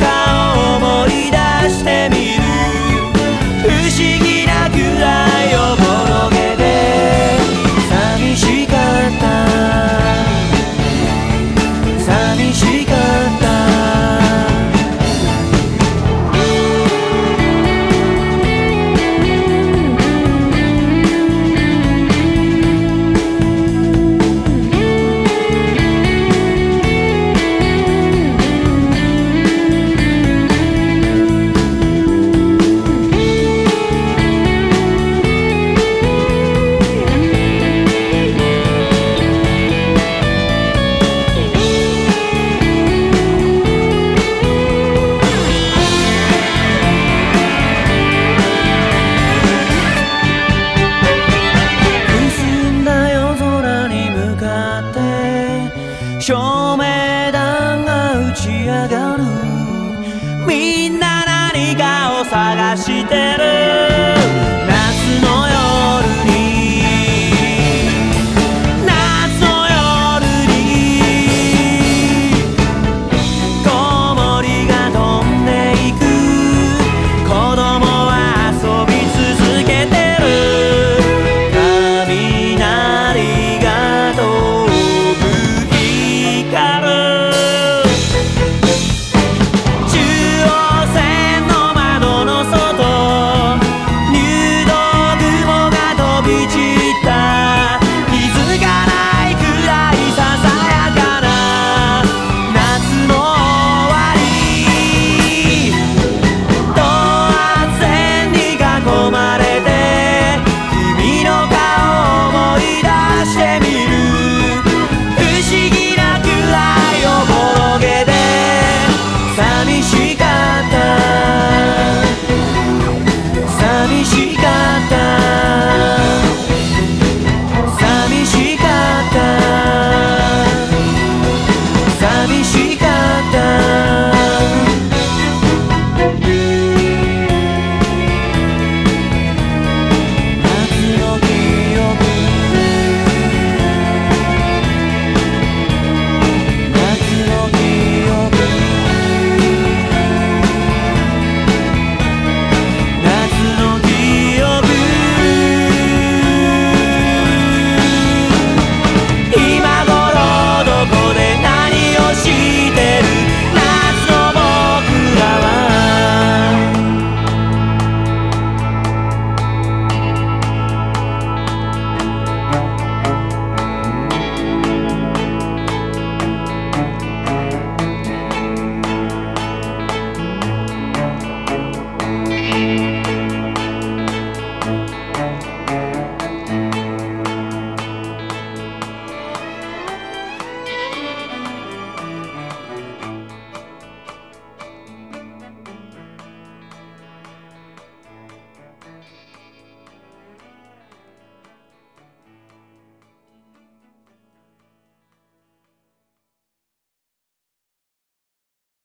か思い出照明弾が打ち上がる。みんな何かを探してる。